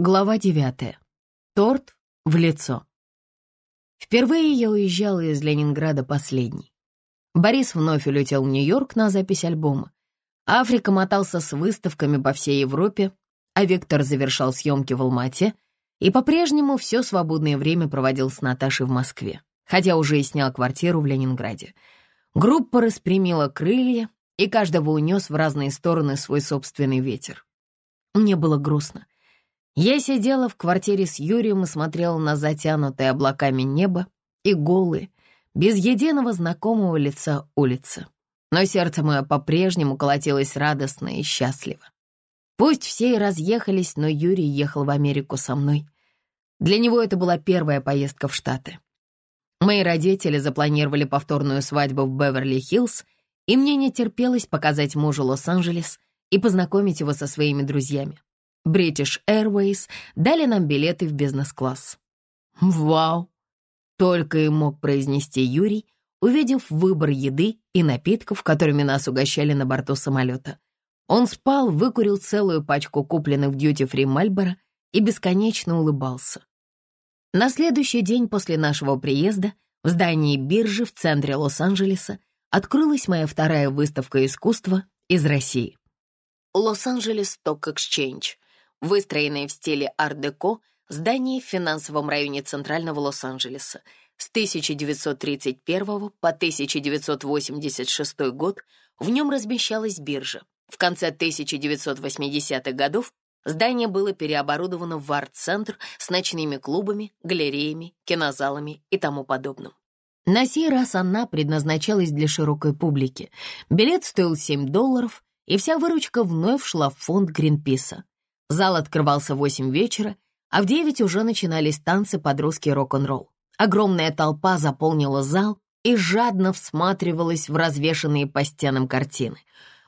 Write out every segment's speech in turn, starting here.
Глава девятая. Торт в лицо. Впервые я уезжала из Ленинграда последней. Борис вновь улетел в Нью-Йорк на запись альбома. Африка мотался с выставками по всей Европе, а Виктор завершал съемки в Алмате и по-прежнему все свободное время проводил с Наташей в Москве, хотя уже и снял квартиру в Ленинграде. Группа распрямила крылья, и каждого унес в разные стороны свой собственный ветер. Мне было грустно. Я сидела в квартире с Юрием и смотрела на затянутое облаками небо и голые, без единого знакомого лица улицы. Но сердце мое по-прежнему колотилось радостно и счастливо. Пусть все и разъехались, но Юрий ехал в Америку со мной. Для него это была первая поездка в Штаты. Мои родители запланировали повторную свадьбу в Беверли-Хиллз, и мне не терпелось показать мужу Лос-Анджелес и познакомить его со своими друзьями. British Airways дали нам билеты в бизнес-класс. «Вау!» — только и мог произнести Юрий, увидев выбор еды и напитков, которыми нас угощали на борту самолета. Он спал, выкурил целую пачку купленных в дьюти-фри Мальборо и бесконечно улыбался. На следующий день после нашего приезда в здании биржи в центре Лос-Анджелеса открылась моя вторая выставка искусства из России. Лос-Анджелес Сток Exchange выстроенное в стиле ар-деко здание в финансовом районе центрального Лос-Анджелеса. С 1931 по 1986 год в нем размещалась биржа. В конце 1980-х годов здание было переоборудовано в арт-центр с ночными клубами, галереями, кинозалами и тому подобным. На сей раз она предназначалась для широкой публики. Билет стоил 7 долларов, и вся выручка вновь шла в фонд Гринписа. Зал открывался в восемь вечера, а в девять уже начинались танцы под русский рок-н-ролл. Огромная толпа заполнила зал и жадно всматривалась в развешанные по стенам картины.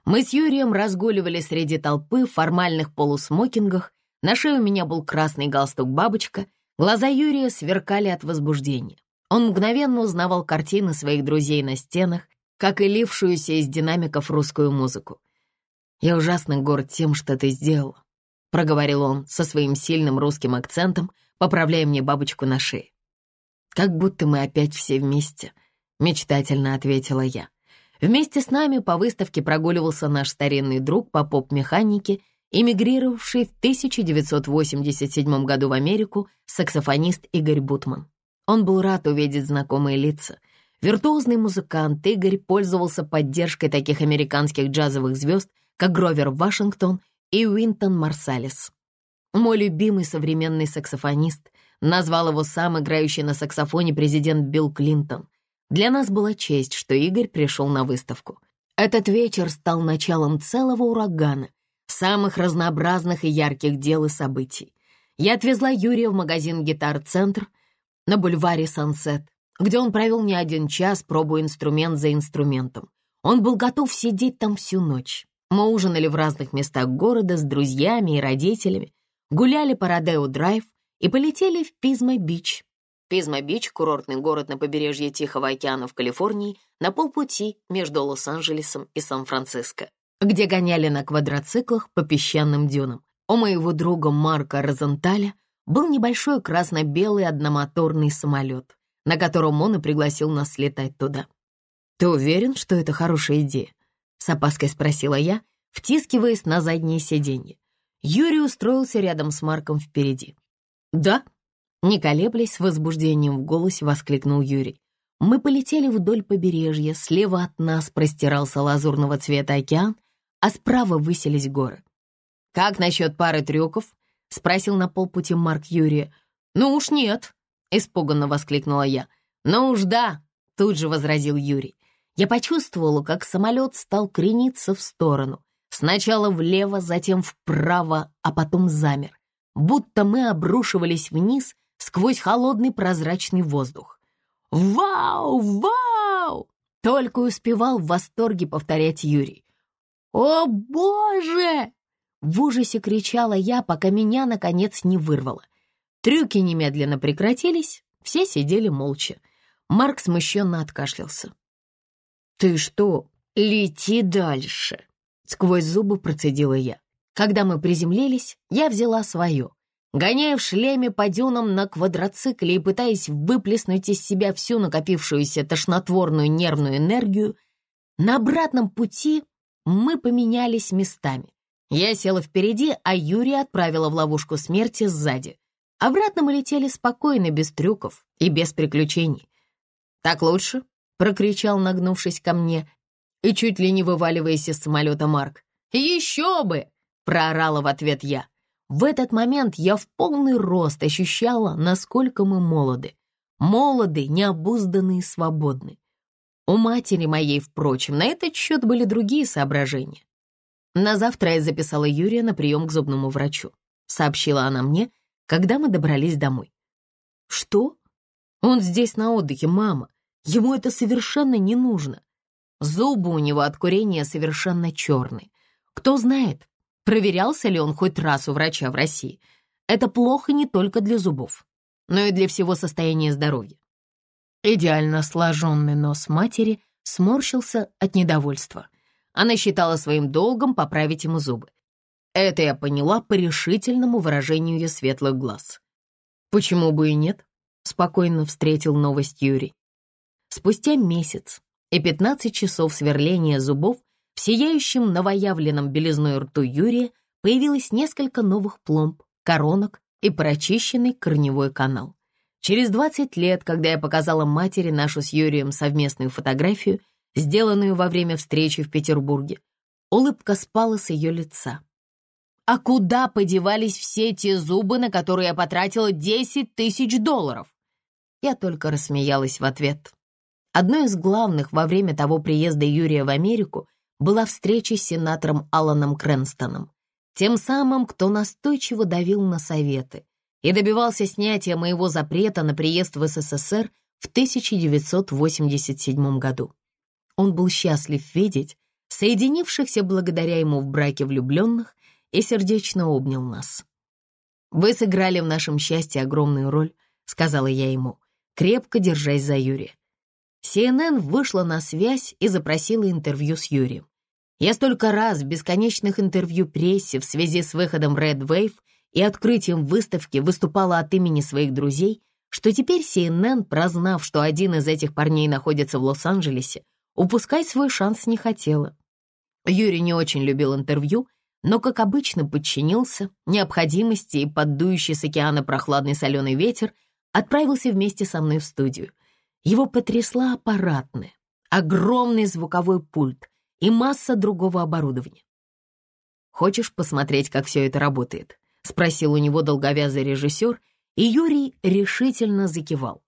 Мы с Юрием разгуливали среди толпы в формальных полусмокингах, на шее у меня был красный галстук-бабочка, глаза Юрия сверкали от возбуждения. Он мгновенно узнавал картины своих друзей на стенах, как и лившуюся из динамиков русскую музыку. «Я ужасно горд тем, что ты сделала проговорил он со своим сильным русским акцентом, поправляя мне бабочку на шее. «Как будто мы опять все вместе», — мечтательно ответила я. Вместе с нами по выставке прогуливался наш старинный друг по поп-механике, эмигрировавший в 1987 году в Америку, саксофонист Игорь Бутман. Он был рад увидеть знакомые лица. Виртуозный музыкант Игорь пользовался поддержкой таких американских джазовых звезд, как Гровер Вашингтон и Уинтон Марсалис. Мой любимый современный саксофонист назвал его сам играющий на саксофоне президент Билл Клинтон. Для нас была честь, что Игорь пришел на выставку. Этот вечер стал началом целого урагана, самых разнообразных и ярких дел и событий. Я отвезла Юрия в магазин «Гитар-центр» на бульваре «Сансет», где он провел не один час, пробуя инструмент за инструментом. Он был готов сидеть там всю ночь. Мы ужинали в разных местах города с друзьями и родителями, гуляли по Родео-драйв и полетели в Пизма-Бич. Пизма-Бич — курортный город на побережье Тихого океана в Калифорнии, на полпути между Лос-Анджелесом и Сан-Франциско, где гоняли на квадроциклах по песчаным дюнам. У моего друга Марка Розенталя был небольшой красно-белый одномоторный самолет, на котором он и пригласил нас летать туда. «Ты уверен, что это хорошая идея?» — с опаской спросила я, втискиваясь на заднее сиденье. Юрий устроился рядом с Марком впереди. «Да?» — не колеблясь, с возбуждением в голосе воскликнул Юрий. Мы полетели вдоль побережья, слева от нас простирался лазурного цвета океан, а справа высились горы. «Как насчет пары трюков?» — спросил на полпути Марк Юрия. «Ну уж нет», — испуганно воскликнула я. «Ну уж да», — тут же возразил Юрий. Я почувствовала, как самолет стал крениться в сторону. Сначала влево, затем вправо, а потом замер. Будто мы обрушивались вниз сквозь холодный прозрачный воздух. «Вау! Вау!» Только успевал в восторге повторять Юрий. «О, Боже!» В ужасе кричала я, пока меня, наконец, не вырвало. Трюки немедленно прекратились, все сидели молча. Марк смущенно откашлялся. «Ты что, лети дальше!» Сквозь зубы процедила я. Когда мы приземлились, я взяла свое. гоняя в шлеме по дюнам на квадроцикле и пытаясь выплеснуть из себя всю накопившуюся тошнотворную нервную энергию, на обратном пути мы поменялись местами. Я села впереди, а Юрия отправила в ловушку смерти сзади. Обратно мы летели спокойно, без трюков и без приключений. «Так лучше?» — прокричал, нагнувшись ко мне и чуть ли не вываливаясь из самолета Марк. «Еще бы!» — проорала в ответ я. В этот момент я в полный рост ощущала, насколько мы молоды. Молоды, необузданные, свободны. У матери моей, впрочем, на этот счет были другие соображения. На завтра я записала Юрия на прием к зубному врачу. Сообщила она мне, когда мы добрались домой. «Что? Он здесь на отдыхе, мама. Ему это совершенно не нужно. Зубы у него от курения совершенно черные. Кто знает, проверялся ли он хоть раз у врача в России. Это плохо не только для зубов, но и для всего состояния здоровья. Идеально сложенный нос матери сморщился от недовольства. Она считала своим долгом поправить ему зубы. Это я поняла по решительному выражению ее светлых глаз. «Почему бы и нет?» — спокойно встретил новость Юрий. Спустя месяц и 15 часов сверления зубов в сияющем новоявленном белизной рту Юрия появилось несколько новых пломб, коронок и прочищенный корневой канал. Через 20 лет, когда я показала матери нашу с Юрием совместную фотографию, сделанную во время встречи в Петербурге, улыбка спала с ее лица. А куда подевались все те зубы, на которые я потратила 10 тысяч долларов? Я только рассмеялась в ответ. Одной из главных во время того приезда Юрия в Америку была встреча с сенатором Аланом Крэнстоном, тем самым, кто настойчиво давил на советы и добивался снятия моего запрета на приезд в СССР в 1987 году. Он был счастлив видеть соединившихся благодаря ему в браке влюбленных и сердечно обнял нас. «Вы сыграли в нашем счастье огромную роль», — сказала я ему, крепко держась за Юрия. CNN вышла на связь и запросила интервью с Юрием. Я столько раз в бесконечных интервью прессе в связи с выходом Red Wave и открытием выставки выступала от имени своих друзей, что теперь CNN, прознав, что один из этих парней находится в Лос-Анджелесе, упускать свой шанс не хотела. Юрий не очень любил интервью но, как обычно, подчинился необходимости и поддующий с океана прохладный соленый ветер отправился вместе со мной в студию. Его потрясла аппаратная, огромный звуковой пульт и масса другого оборудования. «Хочешь посмотреть, как все это работает?» — спросил у него долговязый режиссер, и Юрий решительно закивал.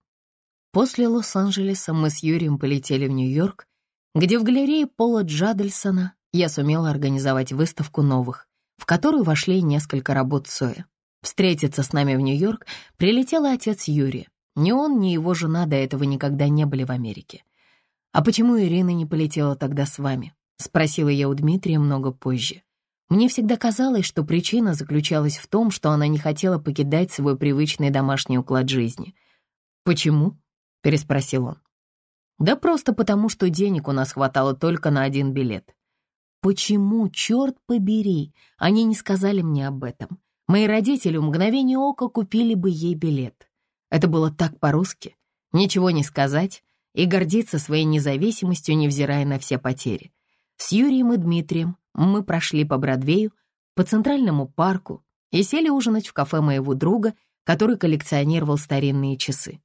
После Лос-Анджелеса мы с Юрием полетели в Нью-Йорк, где в галерее Пола Джадельсона я сумела организовать выставку новых, в которую вошли несколько работ Соя. Встретиться с нами в Нью-Йорк прилетел отец Юрия. Ни он, ни его жена до этого никогда не были в Америке. «А почему Ирина не полетела тогда с вами?» — спросила я у Дмитрия много позже. Мне всегда казалось, что причина заключалась в том, что она не хотела покидать свой привычный домашний уклад жизни. «Почему?» — переспросил он. «Да просто потому, что денег у нас хватало только на один билет. Почему, черт побери, они не сказали мне об этом? Мои родители в мгновение ока купили бы ей билет. Это было так по-русски. Ничего не сказать и гордиться своей независимостью, невзирая на все потери. С Юрием и Дмитрием мы прошли по Бродвею, по Центральному парку и сели ужинать в кафе моего друга, который коллекционировал старинные часы.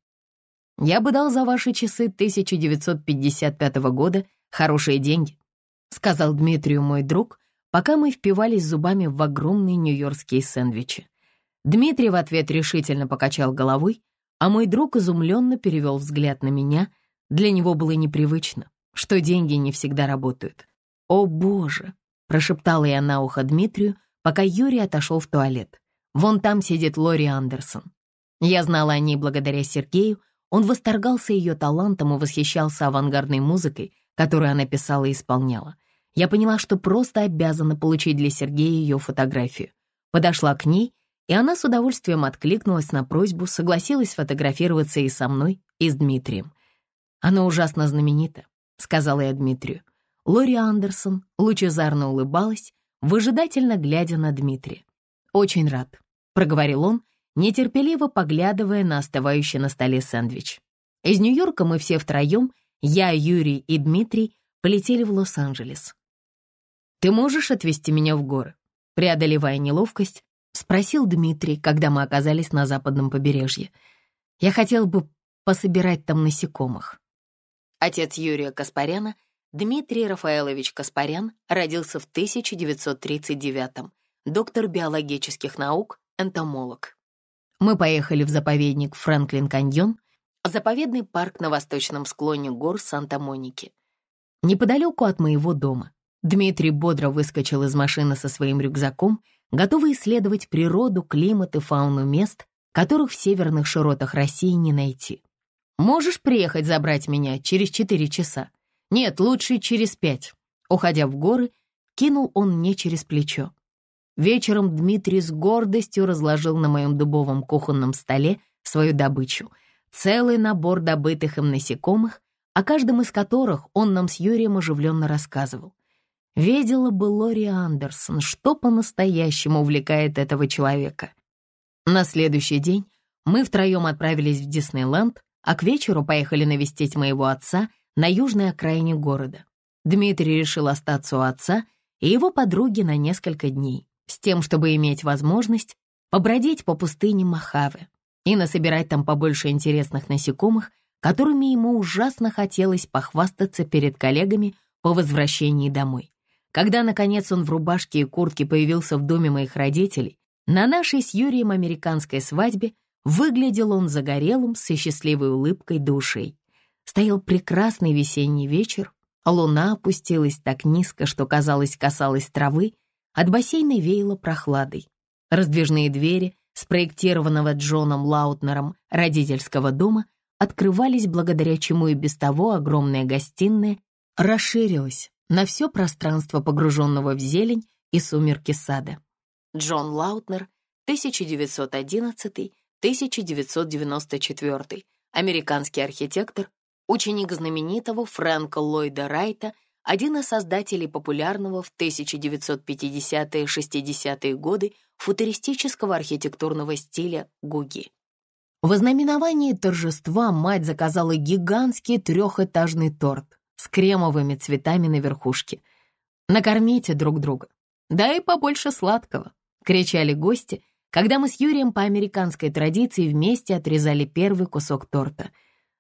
Я бы дал за ваши часы 1955 года хорошие деньги сказал Дмитрию мой друг, пока мы впивались зубами в огромные нью-йоркские сэндвичи. Дмитрий в ответ решительно покачал головой, а мой друг изумленно перевел взгляд на меня. Для него было непривычно, что деньги не всегда работают. «О, Боже!» — прошептала я на ухо Дмитрию, пока Юрий отошел в туалет. «Вон там сидит Лори Андерсон». Я знала о ней благодаря Сергею, он восторгался ее талантом и восхищался авангардной музыкой, которую она писала и исполняла. Я поняла, что просто обязана получить для Сергея ее фотографию. Подошла к ней, и она с удовольствием откликнулась на просьбу, согласилась фотографироваться и со мной, и с Дмитрием. «Она ужасно знаменита», — сказала я Дмитрию. Лори Андерсон лучезарно улыбалась, выжидательно глядя на Дмитрия. «Очень рад», — проговорил он нетерпеливо поглядывая на остывающий на столе сэндвич. Из Нью-Йорка мы все втроем, я, Юрий и Дмитрий, полетели в Лос-Анджелес. «Ты можешь отвезти меня в горы?» Преодолевая неловкость, спросил Дмитрий, когда мы оказались на западном побережье. «Я хотел бы пособирать там насекомых». Отец Юрия Каспаряна, Дмитрий Рафаэлович Каспарян, родился в 1939-м, доктор биологических наук, энтомолог. Мы поехали в заповедник Франклин-Каньон, заповедный парк на восточном склоне гор Санта-Моники. Неподалеку от моего дома Дмитрий бодро выскочил из машины со своим рюкзаком, готовый исследовать природу, климат и фауну мест, которых в северных широтах России не найти. «Можешь приехать забрать меня через четыре часа? Нет, лучше через пять». Уходя в горы, кинул он мне через плечо. Вечером Дмитрий с гордостью разложил на моем дубовом кухонном столе свою добычу. Целый набор добытых им насекомых, о каждом из которых он нам с Юрием оживленно рассказывал. Видела бы Лори Андерсон, что по-настоящему увлекает этого человека. На следующий день мы втроем отправились в Диснейленд, а к вечеру поехали навестить моего отца на южной окраине города. Дмитрий решил остаться у отца и его подруги на несколько дней с тем, чтобы иметь возможность побродить по пустыне Махаве и насобирать там побольше интересных насекомых, которыми ему ужасно хотелось похвастаться перед коллегами по возвращении домой. Когда, наконец, он в рубашке и куртке появился в доме моих родителей, на нашей с Юрием американской свадьбе выглядел он загорелым, со счастливой улыбкой душей. Стоял прекрасный весенний вечер, луна опустилась так низко, что, казалось, касалась травы, от бассейна веяло прохладой. Раздвижные двери, спроектированного Джоном Лаутнером родительского дома, открывались, благодаря чему и без того огромная гостиная расширилась на все пространство погруженного в зелень и сумерки сада. Джон Лаутнер, 1911-1994, американский архитектор, ученик знаменитого Фрэнка Ллойда Райта один из создателей популярного в 1950-60-е годы футуристического архитектурного стиля Гуги. В ознаменовании торжества мать заказала гигантский трехэтажный торт с кремовыми цветами на верхушке. «Накормите друг друга, да и побольше сладкого», — кричали гости, когда мы с Юрием по американской традиции вместе отрезали первый кусок торта.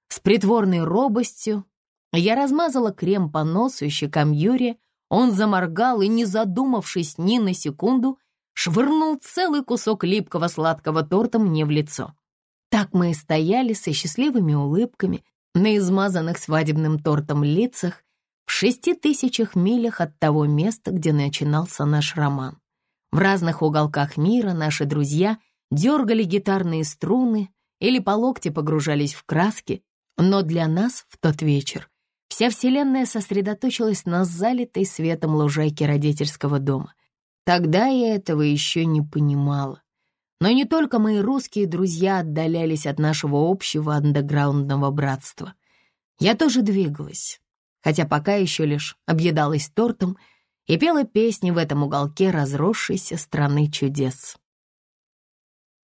С притворной робостью я размазала крем по носу и щекам Юрия, он заморгал и, не задумавшись ни на секунду, швырнул целый кусок липкого сладкого торта мне в лицо. Так мы и стояли со счастливыми улыбками на измазанных свадебным тортом лицах в шести тысячах милях от того места, где начинался наш роман. В разных уголках мира наши друзья дергали гитарные струны или по локте погружались в краски, но для нас в тот вечер Вся вселенная сосредоточилась на залитой светом лужайке родительского дома. Тогда я этого еще не понимала. Но не только мои русские друзья отдалялись от нашего общего андеграундного братства. Я тоже двигалась, хотя пока еще лишь объедалась тортом и пела песни в этом уголке разросшейся страны чудес.